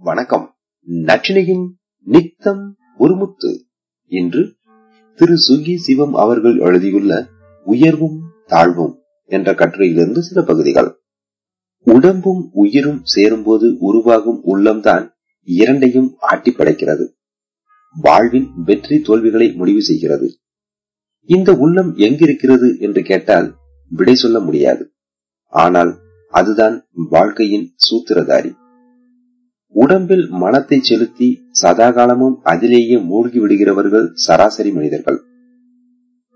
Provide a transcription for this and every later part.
வணக்கம். நச்சினையின் நித்தம் ஒருமுத்து இன்று திரு சுகி சிவம் அவர்கள் எழுதியுள்ள உயர்வும் தாழ்வும் என்ற கட்டுரையிலிருந்து சில பகுதிகள். உடம்பும் உயிரும் சேரும்போது உருவாகும் உள்ளம்தான் இரண்டையும் ஆட்டி படைக்கிறது. வாழ்வின் வெற்றி தோல்விகளை முடிவு செய்கிறது. இந்த உள்ளம் எங்கிருக்கிறது என்று கேட்டால் விடை சொல்ல முடியாது. ஆனால் அதுதான் வாழ்க்கையின் சூத்திரதாரி. உடம்பில் மனத்தை செலுத்தி சதாகாலமும் அதிலேயே மூழ்கி விடுகிறவர்கள் சராசரி மனிதர்கள்.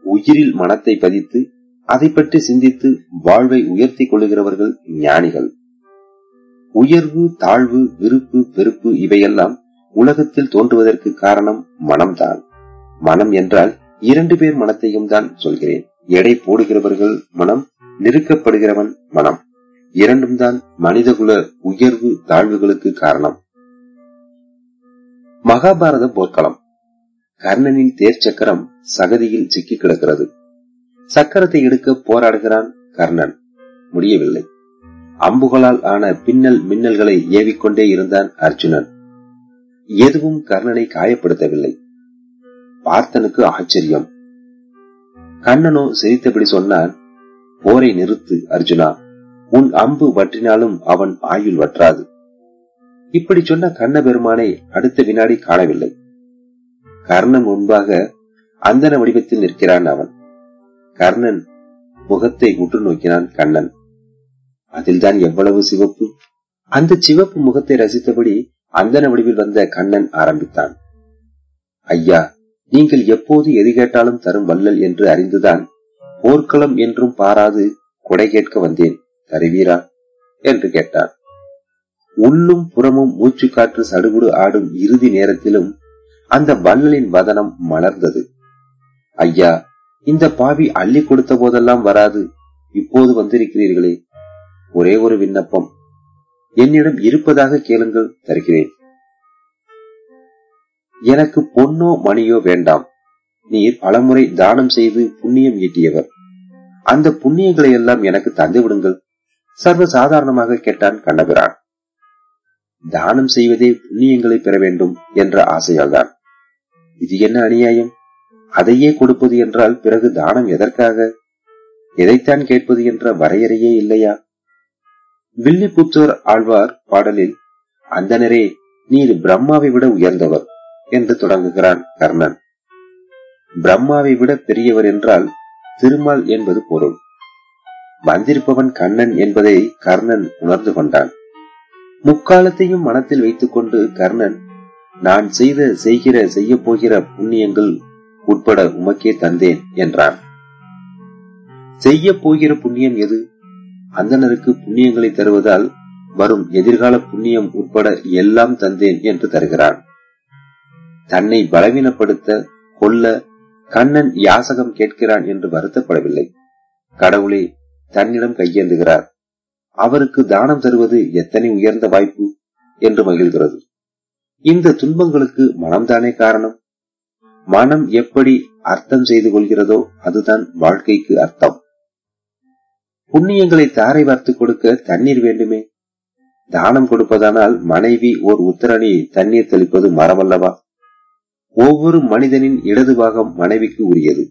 உயிரில் மனத்தை பதித்து அதை பற்றி சிந்தித்து வாழ்வை உயர்த்தி கொள்ளுகிறவர்கள் ஞானிகள். உயர்வு தாழ்வு விருப்பு வெறுப்பு இவையெல்லாம் உலகத்தில் தோன்றுவதற்கு காரணம் மனம்தான். மனம் என்றால் இரண்டு பேர் மனத்தையும் தான் சொல்கிறேன். எடை போடுகிறவர்கள் மனம் நெருக்கப்படுகிறவன் மனம். இரண்டும் தான் மனிதகுல உயர்வு தாழ்வுகளுக்கு காரணம். மகாபாரத போர்க்களம். கர்ணனின் தேர் சக்கரம் சகதியில் சிக்கி கிடக்கிறது. சக்கரத்தை எடுக்க போராடுகிறான் கர்ணன். முடியவில்லை. அம்புகளால் ஆன பின்னல் மின்னல்களை ஏவிக்கொண்டே இருந்தான் அர்ஜுனன். எதுவும் கர்ணனை காயப்படுத்தவில்லை. பார்த்தனுக்கு ஆச்சரியம். கண்ணனோ சிரித்தபடி சொன்னான் போரை நிறுத்து அர்ஜுனா. உன் அம்பு வற்றினாலும் அவன் ஆயுள் வற்றாது. இப்படி சொன்ன கண்ண பெருமானை அடுத்த வினாடி காணவில்லை. கர்ணன் முன்பாக அந்தன வடிவத்தில் நிற்கிறான் அவன். கர்ணன் முகத்தை உற்று நோக்கினான் கண்ணன். அதில்தான் எவ்வளவு சிவப்பு? அந்த சிவப்பு முகத்தை ரசித்தபடி அந்தன வடிவில் வந்த கண்ணன் ஆரம்பித்தான். ஐயா நீங்கள் எப்போது எது கேட்டாலும் தரும் வல்லல் என்று அறிந்துதான் போர்க்களம் என்றும் பாராது கொடை கேட்க வந்தேன். தருவீரா என்று கேட்டான் உள்ளும் புறமும் மூச்சு காற்று சடுகுடு ஆடும் இறுதி நேரத்திலும் அந்த வள்ளலின் வதனம் மலர்ந்தது. ஐயா இந்த பாவி அள்ளி கொடுத்த போதெல்லாம் வராது. இப்போது வந்திருக்கிறீர்களே. ஒரே ஒரு விண்ணப்பம். என்னிடம் இருப்பதாக கேளுங்கள் தருகிறேன். எனக்கு பொன்னோ மணியோ வேண்டாம். நீர் பலமுறை தானம் செய்து புண்ணியம் ஈட்டியவர். அந்த புண்ணியங்களை எல்லாம் எனக்கு தந்து விடுங்கள் சர்வ சாதாரணமாக கேட்டான் கண்ணபிரான். தானம் செய்வதே புண்ணியங்களை பெற வேண்டும் என்ற ஆசையால்தான். இது என்ன அநியாயம்? அதையே கொடுப்பது என்றால் பிறகு தானம் எதற்காக? எதைத்தான் கேட்பது என்ற வரையறையே இல்லையா? வில்லிபுத்தூர் ஆழ்வார் பாடலில் அந்தனரே நீர் பிரம்மாவை விட உயர்ந்தவர் என்று தொடங்குகிறான் கர்ணன். பிரம்மாவை விட பெரியவர் என்றால் திருமால் என்பது பொருள். வந்திருப்பவன் கண்ணன் என்பதை கர்ணன் உணர்ந்து கொண்டான். முக்காலத்தையும் மனத்தில் வைத்துக் கொண்டு கர்ணன் நான் செய்த செய்கிற செய்ய போகிற புண்ணியங்கள் உட்பட உமக்கே தந்தேன் என்றான். செய்ய போகிற புண்ணியம் எது? அந்தனருக்கு புண்ணியங்களை தருவதால் வரும் எதிர்கால புண்ணியம் உட்பட எல்லாம் தந்தேன் என்று தருகிறான். தன்னை பலவீனப்படுத்த கொல்ல கண்ணன் யாசகம் கேட்கிறான் என்று வருத்தப்படவில்லை. கடவுளே தன்னிடம் கையேந்துகிறார். அவருக்கு தானம் தருவது எத்தனை உயர்ந்த வாய்ப்பு என்று மகிழ்கிறது. இந்த துன்பங்களுக்கு மனம்தானே காரணம்? மனம் எப்படி அர்த்தம் செய்து கொள்கிறதோ அதுதான் வாழ்க்கைக்கு அர்த்தம். புண்ணியங்களை தாரை வார்த்து கொடுக்க தண்ணீர் வேண்டுமே? தானம் கொடுப்பதானால் மனைவி ஓர் உத்தரணியை தண்ணீர் தெளிப்பது மரமல்லவா? ஒவ்வொரு மனிதனின் இடது பாகம் மனைவிக்கு உரியது.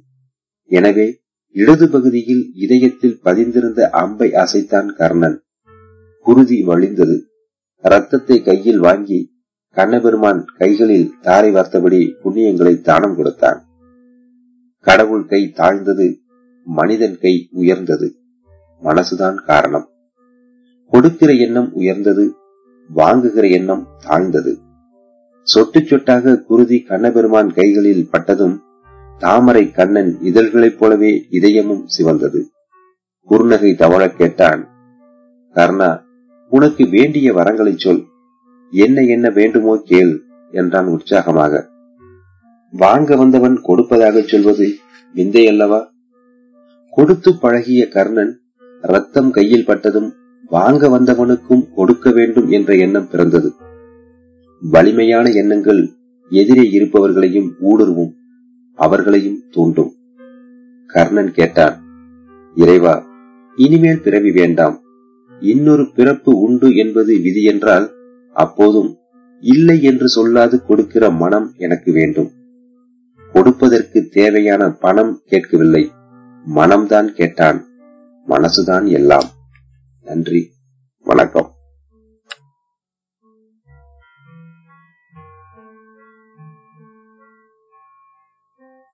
எனவே இடது பகுதியில் இதயத்தில் பதிந்திருந்த அம்பை அசைத்தான் கர்ணன். குருதி வழிந்தது. ரத்தத்தை கையில் வாங்கி கண்ணபெருமான் கைகளில் தாரை வார்த்தபடி புண்ணியங்களை தானம் கொடுத்தான். கடவுள் கை தாழ்ந்தது மனிதன் கை உயர்ந்தது. மனசுதான் காரணம். கொடுக்கிற எண்ணம் உயர்ந்தது வாங்குகிற எண்ணம் தாழ்ந்தது. சொட்டு சொட்டாக குருதி கண்ணபெருமான் கைகளில் பட்டதும் தாமரை கண்ணன் இதழ்களைப் போலவே இதயமும் சிவந்தது. குறுநகை தவழ கேட்டான் கர்ணா உனக்கு வேண்டிய வரங்களை சொல். என்ன என்ன வேண்டுமோ கேள் என்றான் உற்சாகமாக. வாங்க வந்தவன் கொடுப்பதாக சொல்வது விந்தையல்லவா? கொடுத்து பழகிய கர்ணன் ரத்தம் கையில் பட்டதும் வாங்க வந்தவனுக்கும் கொடுக்க வேண்டும் என்ற எண்ணம் பிறந்தது. வலிமையான எண்ணங்கள் எதிரே இருப்பவர்களையும் ஊடுருவும். அவர்களையும் தூண்டும். கர்ணன் கேட்டான் இறைவா இனிமேல் பிறவி வேண்டாம். இன்னொரு பிறப்பு உண்டு என்பது விதி என்றால் அப்போதும் இல்லை என்று சொல்லாது கொடுக்கிற மனம் எனக்கு வேண்டும். கொடுப்பதற்கு தேவையான பணம் கேட்கவில்லை. மனம்தான் கேட்டான். மனசுதான் எல்லாம். நன்றி. வணக்கம்.